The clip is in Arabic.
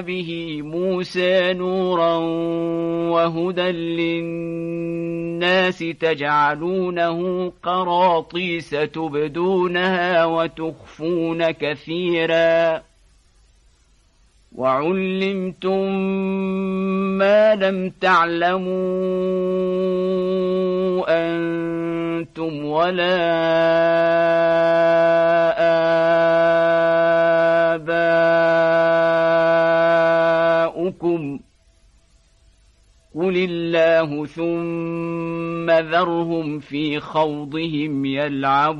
به موسى نورا وهدى للناس تجعلونه قراطيس تبدونها وتخفون كثيرا. وعلمتم ما لم تعلموا أنتم ولا آباؤكم. قل الله ثم ذرهم في خوضهم يلعبون